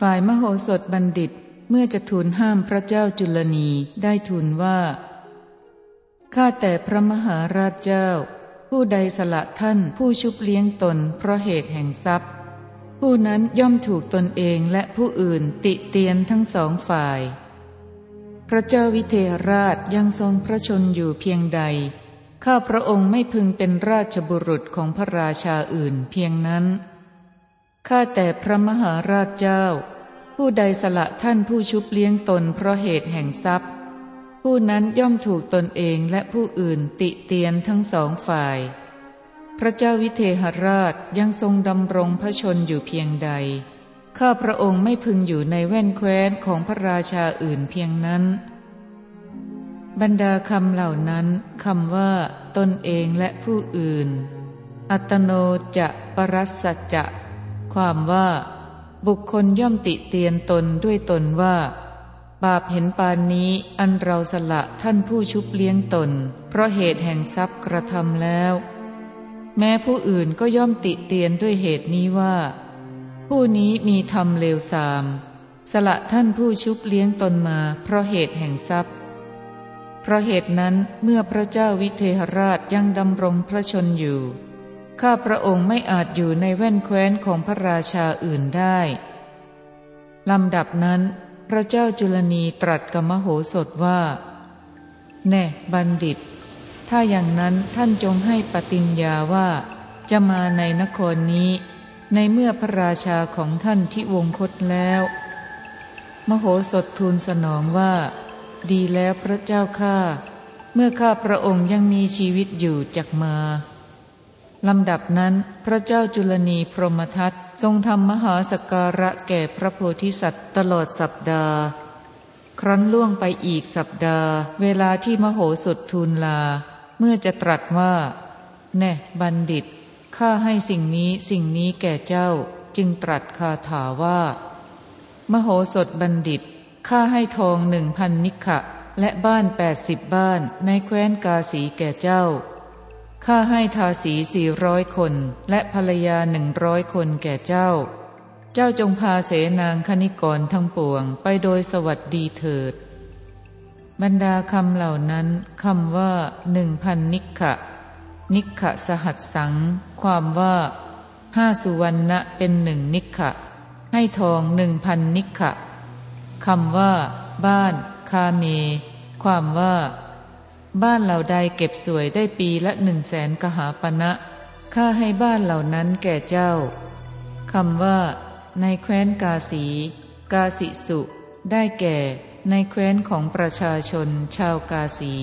ฝ่ายมโหสถบัณฑิตเมื่อจะทูลห้ามพระเจ้าจุลนีได้ทูลว่า ข้าแต่พระมหาราชเจ้า ผู้ใดสละท่านผู้ชุบเลี้ยงตนเพราะเหตุแห่งทรัพย์ ผู้นั้นย่อมถูกตนเองและผู้อื่นติเตียนทั้งสองฝ่าย พระเจ้าวิเทหราชยังทรงพระชนอยู่เพียงใด ข้าพระองค์ไม่พึงเป็นราชบุรุษของพระราชาอื่นเพียงนั้น ข้าแต่พระมหาราชเจ้า ผู้ใดสละท่านผู้ชุบเลี้ยงตนเพราะเหตุแห่งทรัพย์ ผู้นั้นย่อมถูกตนเองและผู้อื่นติเตียนทั้งสองฝ่าย พระเจ้าวิเทหราชยังทรงดำรงพระชนอยู่เพียงใด ข้าพระองค์ไม่พึงอยู่ในแว่นแคว้นของพระราชาอื่นเพียงนั้น บรรดาคำเหล่านั้นคำว่า ตนเองและผู้อื่น อัตโนจะปรัสสจะ ความว่า บุคคลย่อมติเตียนตนด้วยตนว่า บาปเห็นปานนี้อันเราสละท่านผู้ชุบเลี้ยงตน เพราะเหตุแห่งทรัพย์กระทำแล้ว แม้ผู้อื่นก็ย่อมติเตียนด้วยเหตุนี้ว่า ผู้นี้มีธรรมเลวทราม สละท่านผู้ชุบเลี้ยงตนมา เพราะเหตุแห่งทรัพย์เพราะเหตุนั้นเมื่อพระเจ้าวิเทหราชยังดำรงพระชนอยู่ ข้าพระองค์ไม่อาจอยู่ในแว่นแคว้นของพระราชาอื่นได้ลำดับนั้นพระเจ้าจุลนีตรัสกับมโหสถว่า แน่บัณฑิต ถ้าอย่างนั้นท่านจงให้ปฏิญญาว่า จะมาในนครนี้ ในเมื่อพระราชาของท่านที่วงคตแล้ว มโหสถทูลสนองว่า ดีแล้วพระเจ้าข้าเมื่อข้าพระองค์ยังมีชีวิตอยู่จักมา ลำดับนั้นพระเจ้าจุลนีพรหมทัตทรงทำมหาสการะแก่พระโพธิสัตว์ตลอดสัปดาห์ ครั้นล่วงไปอีกสัปดาห์ เวลาที่มโหสถทูลลา เมื่อจะตรัสว่า แน่บัณฑิต ข้าให้สิ่งนี้สิ่งนี้แก่เจ้า จึงตรัสคาถาว่า มโหสถบัณฑิต ข้าให้ทองหนึ่งพันนิขะและบ้านแปดสิบบ้านในแคว้นกาสีแก่เจ้า ข้าให้ทาสีสี่ร้อยคน และภรรยาหนึ่งร้อยคนแก่เจ้า เจ้าจงพาเสนางคณิกรทั้งปวงไปโดยสวัสดีเถิด บรรดาคำเหล่านั้นคำว่าหนึ่งพันนิขะนิขะสหัสสัง ความว่าห้าสุวรรณะเป็นหนึ่งนิขะให้ทองหนึ่งพันนิขะคำว่า บ้าน คาเม ความว่า บ้านเหล่าใดเก็บสวยได้ปีละหนึ่งแสนกหาปณะข้าให้บ้านเหล่านั้นแก่เจ้าคำว่า ในแคว้นกาสี กาสิสุ ได้แก่ ในแคว้นของประชาชนชาวกาสี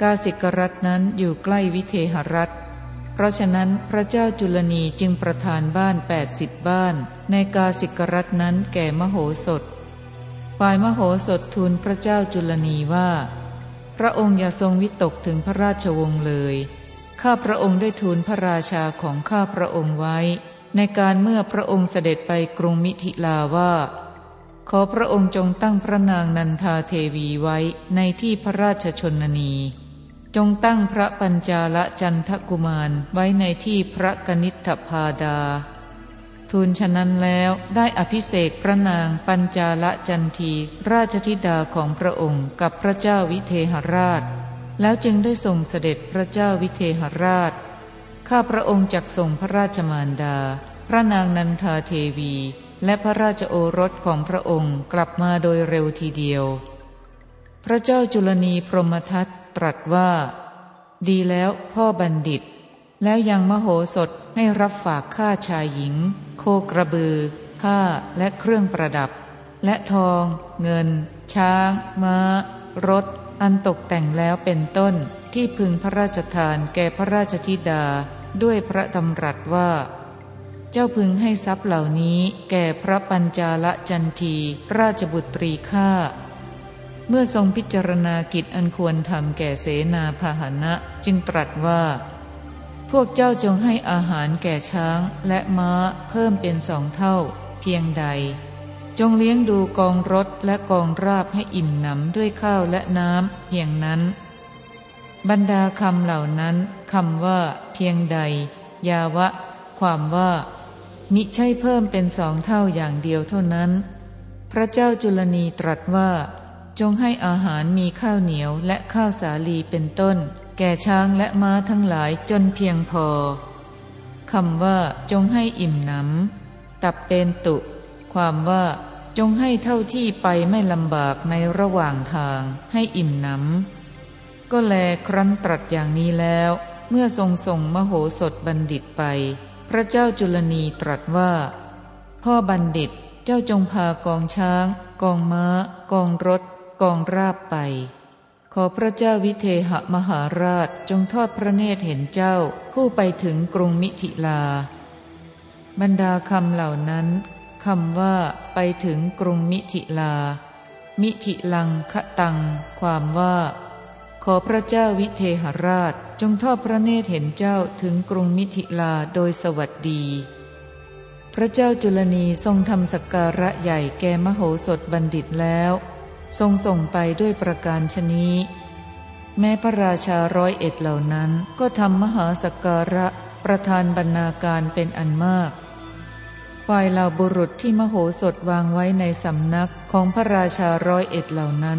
กาสิกรัฐนั้นอยู่ใกล้วิเทหรัฐ เพราะฉะนั้นพระเจ้าจุลนีจึงประทานบ้านแปดสิบบ้าน ในกาสิกรัฐนั้นแก่มโหสถ ฝ่ายมโหสถทูลพระเจ้าจุลนีว่า พระองค์อย่าทรงวิตกถึงพระราชวงศ์เลย ข้าพระองค์ได้ทูลพระราชาของข้าพระองค์ไว้ ในการเมื่อพระองค์เสด็จไปกรุงมิถิลาว่า ขอพระองค์จงตั้งพระนางนันทาเทวีไว้ในที่พระราชชนนี จงตั้งพระปัญจาลจันทกุมารไว้ในที่พระกนิษฐพาดา ทูลฉะนั้นแล้วได้อภิเษกพระนางปัญจาลจันที ราชธิดาของพระองค์กับพระเจ้าวิเทหราช แล้วจึงได้ส่งเสด็จพระเจ้าวิเทหราช ข้าพระองค์จักส่งพระราชมารดา พระนางนันทาเทวี และพระราชโอรสของพระองค์กลับมาโดยเร็วทีเดียว พระเจ้าจุลนีพรหมทัตตรัสว่า ดีแล้วพ่อบัณฑิต แล้วยังมโหสถให้รับฝากข้าชายหญิง โคกระบือ ผ้าและเครื่องประดับ และทอง เงิน ช้างม้า รถ อันตกแต่งแล้วเป็นต้นที่พึงพระราชทานแก่พระราชธิดาด้วยพระดำรัสว่า เจ้าพึงให้ทรัพย์เหล่านี้แก่พระปัญจาลจันทีราชบุตรีข้าเมื่อทรงพิจารณากิจอันควรทำแก่เสนาพาหนะจึงตรัสว่า พวกเจ้าจงให้อาหารแก่ช้างและม้าเพิ่มเป็นสองเท่า เพียงใด จงเลี้ยงดูกองรถและกองราบให้อิ่มหนำด้วยข้าวและน้ำเพียงนั้น บรรดาคำเหล่านั้นคำว่า เพียงใด ยาวะ ความว่ามิใช่เพิ่มเป็นสองเท่าอย่างเดียวเท่านั้น พระเจ้าจุลนีตรัสว่า จงให้อาหารมีข้าวเหนียวและข้าวสาลีเป็นต้น แก่ช้างและม้าทั้งหลายจนเพียงพอคำว่าจงให้อิ่มหนำตับเป็นตุ ความว่าจงให้เท่าที่ไปไม่ลำบากในระหว่างทางให้อิ่มหนำก็แลครั้นตรัสอย่างนี้แล้ว เมื่อทรงส่งมโหสถบัณฑิตไป พระเจ้าจุลนีตรัสว่า พ่อบัณฑิตเจ้าจงพากองช้าง กองม้า กองรถ กองราบไป อพระเจ้าวิเทหมหาราชจงทอดพระเนตรเห็นเจ้าผู้ไปถึงกรุงมิถิลา บรรดาคำเหล่านั้นคำว่าไปถึงกรุงมิถิลา มิถิลังคะตัง ความว่า ขอพระเจ้าวิเทหราชจงทอดพระเนตรเห็นเจ้าถึงกรุงมิถิลาโดยสวัสดี พระเจ้าจุลนีทรงทำสักการะใหญ่แก่มโหสถบัณฑิตแล้ว ทรงส่งไปด้วยประการชนี้ แม้พระราชาร้อยเอ็ดเหล่านั้นก็ทำมหาสการะประธานบรรณาการเป็นอันมาก ฝ่ายเหล่าบุรุษที่มโหสถวางไว้ในสำนักของพระราชาร้อยเอ็ดเหล่านั้น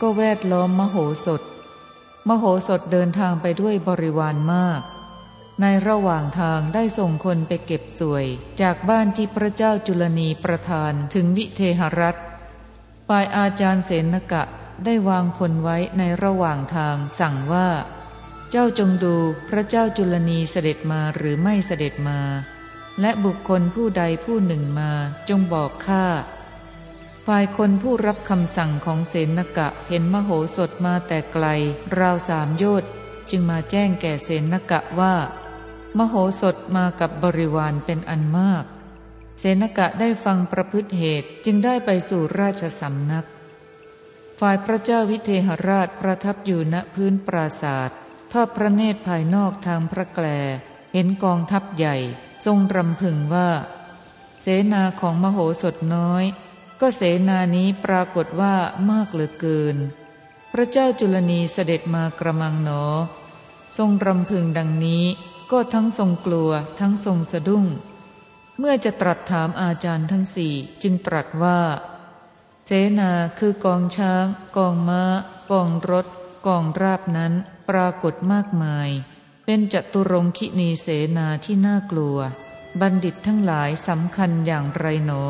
ก็แวดล้อมมโหสถ มโหสถเดินทางไปด้วยบริวารมาก ในระหว่างทางได้ส่งคนไปเก็บสวย จากบ้านที่พระเจ้าจุลนีประทานถึงวิเทหรัฐ ฝ่ายอาจารย์เสนกะได้วางคนไว้ในระหว่างทางสั่งว่า เจ้าจงดูพระเจ้าจุลนีเสด็จมาหรือไม่เสด็จมา และบุคคลผู้ใดผู้หนึ่งมาจงบอกข้าฝ่ายคนผู้รับคำสั่งของเสนกะเห็นมโหสถมาแต่ไกล ราวสามโยชน์จึงมาแจ้งแก่เสนกะว่า มโหสถมากับบริวารเป็นอันมาก เสนกะได้ฟังประพฤติเหตุจึงได้ไปสู่ราชสำนัก ฝ่ายพระเจ้าวิเทหราชประทับอยู่ณพื้นปราศาสตร์ทอดพระเนตรภายนอกทางพระแกลเห็นกองทัพใหญ่ ทรงรำพึงว่า เสนาของมโหสถน้อย ก็เสนานี้ปรากฏว่ามากเหลือเกิน พระเจ้าจุลนีเสด็จมากระมังหนอ ทรงรำพึงดังนี้ก็ทั้งทรงกลัวทั้งทรงสะดุ้ง เมื่อจะตรัสถามอาจารย์ทั้งสี่จึงตรัสว่าเสนาคือกองช้าง กองมา้า กองรถ กองราบนั้นปรากฏมากมาย เป็นจตุรงคินีเสนาที่น่ากลัว บัณฑิตทั้งหลายสำคัญอย่างไรหนอ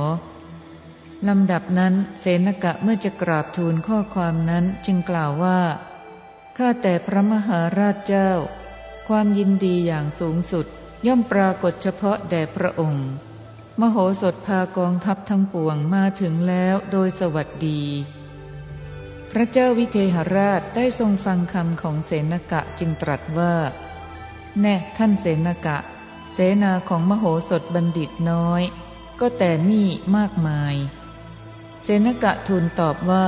ลำดับนั้นเสนกะเมื่อจะกราบทูลข้อความนั้นจึงกล่าวว่าข้าแต่พระมหาราชเจ้า ความยินดีอย่างสูงสุด ย่อมปรากฏเฉพาะแด่พระองค์ มโหสถพากองทัพทั้งปวงมาถึงแล้วโดยสวัสดี พระเจ้าวิเทหราชได้ทรงฟังคำของเสนกะจึงตรัสว่า แน่ท่านเสนกะเสนาของมโหสถบัณฑิตน้อย ก็แต่นี่มากมาย เสนกะทูลตอบว่า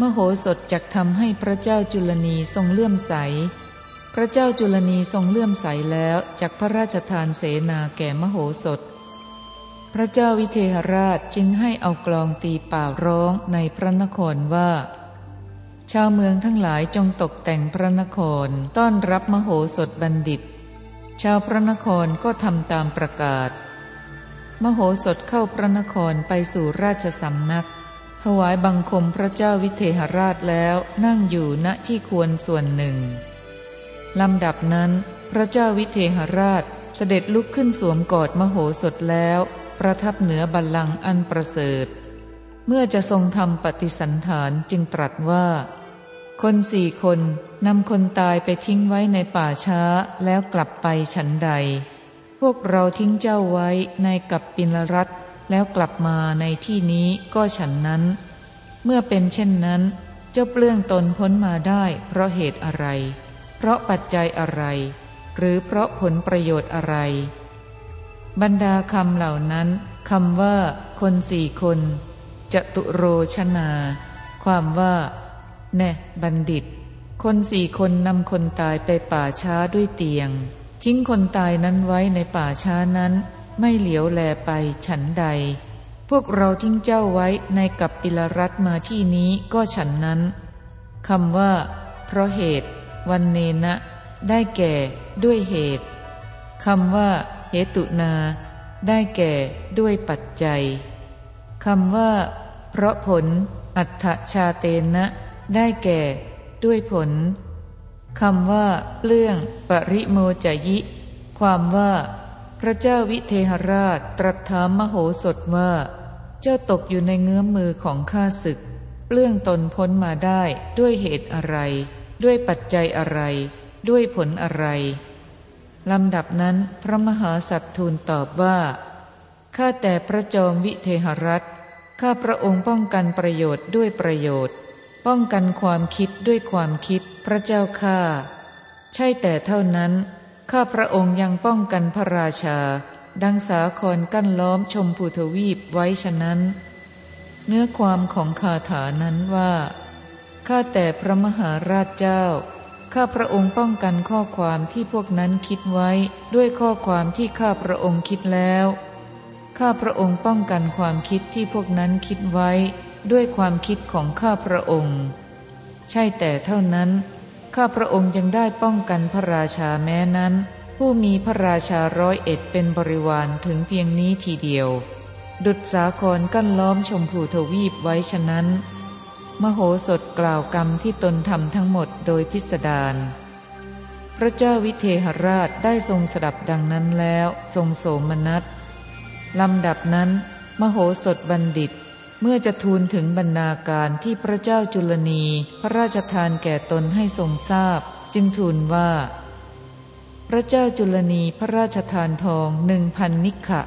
มโหสถจักทำให้พระเจ้าจุลนีทรงเลื่อมใส พระเจ้าจุลนีทรงเลื่อมใสแล้วจากพระราชทานเสนาแก่มโหสถ พระเจ้าวิเทหราชจึงให้เอากลองตีป่าร้องในพระนครว่า ชาวเมืองทั้งหลายจงตกแต่งพระนครต้อนรับมโหสถบัณฑิต ชาวพระนครก็ทำตามประกาศ มโหสถเข้าพระนครไปสู่ราชสำนัก ถวายบังคมพระเจ้าวิเทหราชแล้วนั่งอยู่ณที่ควรส่วนหนึ่ง ลำดับนั้น พระเจ้าวิเทหราชเสด็จลุกขึ้นสวมกอดมโหสถแล้ว ประทับเหนือบัลลังก์อันประเสริฐ เมื่อจะทรงทำปฏิสันฐานจึงตรัสว่า คนสี่คนนำคนตายไปทิ้งไว้ในป่าช้าแล้วกลับไปฉันใด พวกเราทิ้งเจ้าไว้ในกับปินรัตแล้วกลับมาในที่นี้ก็ฉันนั้น เมื่อเป็นเช่นนั้น เจ้าเปลื้องตนพ้นมาได้เพราะเหตุอะไร เพราะปัจจัยอะไร หรือเพราะผลประโยชน์อะไร บรรดาคำเหล่านั้นคำว่า คนสี่คนจตุโรชนา ความว่าแน่บัณฑิต คนสี่คนนำคนตายไปป่าช้าด้วยเตียง ทิ้งคนตายนั้นไว้ในป่าช้านั้น ไม่เหลียวแลไปฉันใด พวกเราทิ้งเจ้าไว้ในกับปิลรัตมาที่นี้ก็ฉันนั้นคำว่า เพราะเหตุ วันเนนะ ได้แก่ด้วยเหตุคำว่าเหตุนา ได้แก่ด้วยปัจจัยคำว่า เพราะผล อัตถชาเตนะ ได้แก่ด้วยผลคำว่าเปลื้องปริโมจยิ ความว่า พระเจ้าวิเทหราชตรัสถามมโหสถว่า เจ้าตกอยู่ในเงื้อมมือของข้าศึกเปลื้องตนพ้นมาได้ด้วยเหตุอะไร ด้วยปัจจัยอะไร ด้วยผลอะไรลำดับนั้นพระมหาสัตทูลตอบว่า ข้าแต่พระจอมวิเทหรัฐข้าพระองค์ป้องกันประโยชน์ด้วยประโยชน์ ป้องกันความคิดด้วยความคิดพระเจ้าข้าใช่แต่เท่านั้น ข้าพระองค์ยังป้องกันพระราชา ดังสาครกั้นล้อมชมพูทวีปไว้ฉะนั้น เนื้อความของคาถานั้นว่า ข้าแต่พระมหาราชเจ้า ข้าพระองค์ป้องกันข้อความที่พวกนั้นคิดไว้ด้วยข้อความที่ข้าพระองค์คิดแล้ว ข้าพระองค์ป้องกันความคิดที่พวกนั้นคิดไว้ ด้วยความคิดของข้าพระองค์ ใช่แต่เท่านั้น ข้าพระองค์ยังได้ป้องกันพระราชาแม้นั้น ผู้มีพระราชาร้อยเอ็ดเป็นบริวารถึงเพียงนี้ทีเดียว ดุจสาครกั้นล้อมชมพูทวีปไว้ฉะนั้น มโหสถกล่าวกรรมที่ตนทำทั้งหมดโดยพิสดาร พระเจ้าวิเทหราชได้ทรงสดับดังนั้นแล้วทรงโสมนัสลำดับนั้น มโหสถบัณฑิต เมื่อจะทูลถึงบรรณาการที่พระเจ้าจุลนี พระราชทานแก่ตนให้ทรงทราบ จึงทูลว่า พระเจ้าจุลนีพระราชทานทองหนึ่งพันนิขะ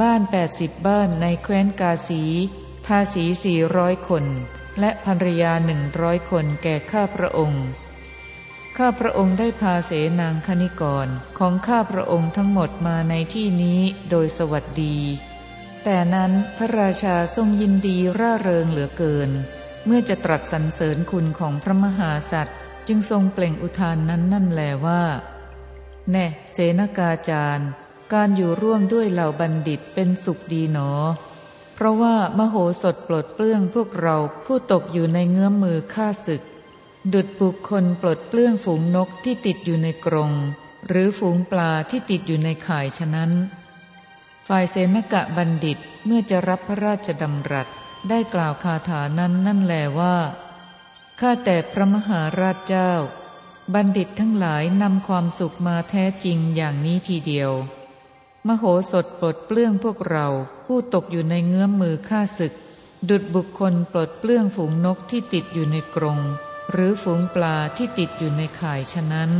บ้านแปดสิบบ้านในแคว้นกาสี ทาสีสี่ร้อยคน และภรรยาหนึ่งร้อยคนแก่ข้าพระองค์ ข้าพระองค์ได้พาเสนางคณิกรของข้าพระองค์ทั้งหมดมาในที่นี้โดยสวัสดี แต่นั้นพระราชาทรงยินดีร่าเริงเหลือเกิน เมื่อจะตรัสสรรเสริญคุณของพระมหาสัตว์ จึงทรงเปล่งอุทานนั้นนั่นแลว่า แน่ เสนากาจารย์ การอยู่ร่วมด้วยเหล่าบัณฑิตเป็นสุขดีหนอ เพราะว่ามโหสถปลดเปลื้องพวกเราผู้ตกอยู่ในเงื้อมมือฆ่าศึก ดุดบุคคลปลดเปลื้องฝูงนกที่ติดอยู่ในกรง หรือฝูงปลาที่ติดอยู่ในข่ายฉะนั้น ฝ่ายเสนกะบัณฑิตเมื่อจะรับพระราชดำรัสได้กล่าวคาถานั้นนั่นแลว่าข้าแต่พระมหาราชเจ้า บัณฑิตทั้งหลายนำความสุขมาแท้จริงอย่างนี้ทีเดียว มโหสถปลดเปลื้องพวกเรา ผู้ตกอยู่ในเงื้อมมือฆ่าศึก ดุดบุคคลปลดเปลื้องฝูงนกที่ติดอยู่ในกรง หรือฝูงปลาที่ติดอยู่ในข่ายฉะนั้น